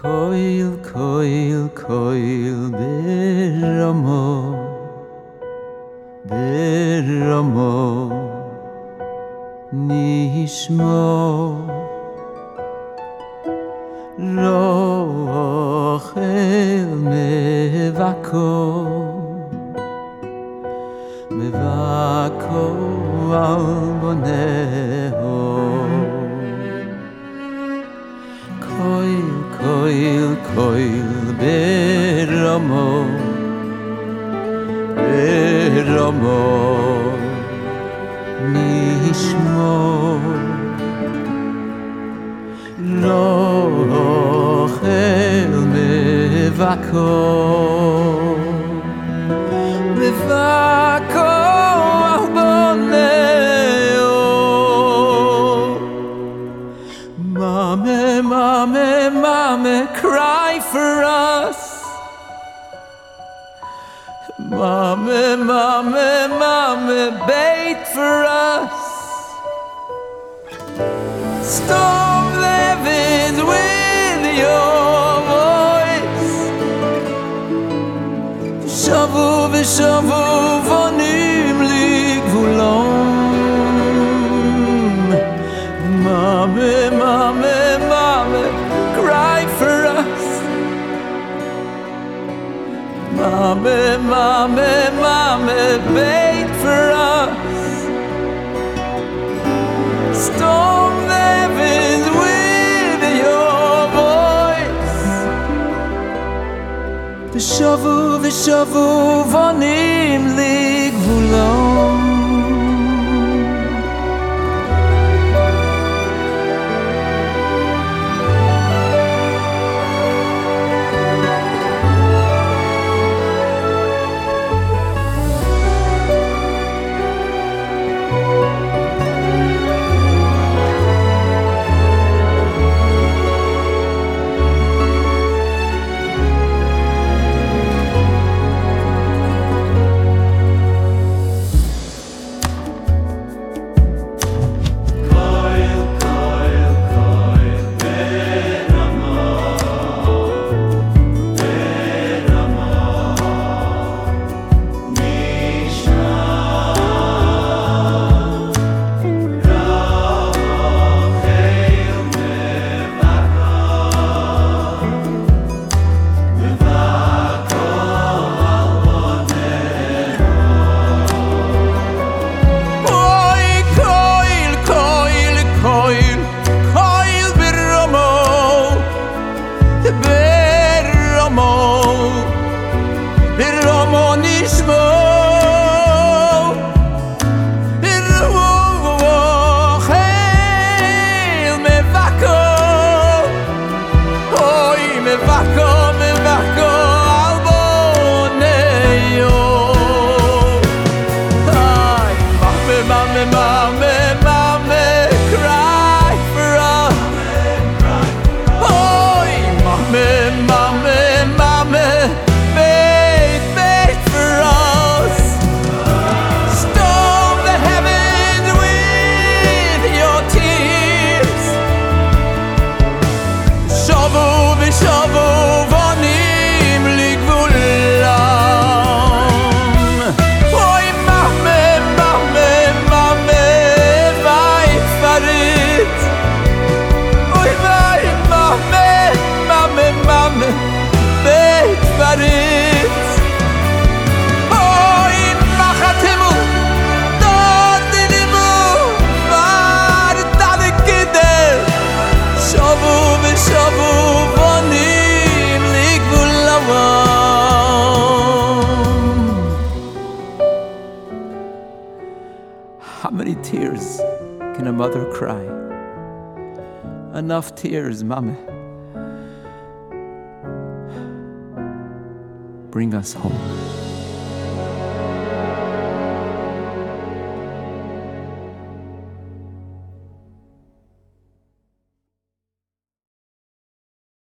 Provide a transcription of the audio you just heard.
koil koil koil beramo beramo nishmo. Rochel mevako. Mevako al boneho koil koil beromo beromo nishmo no khel mevakor Mame, mame, cry for us. Mama, Mama, Mama, bait for us. The winds with your voice. Shavu v'shavu vonim Mame, mame, mame, bait for us. Storm the heavens with your voice. V'shavu, v'shavu, vonim ligvulam. Oi, How many tears can a mother cry? Enough tears, mama. Bring us home.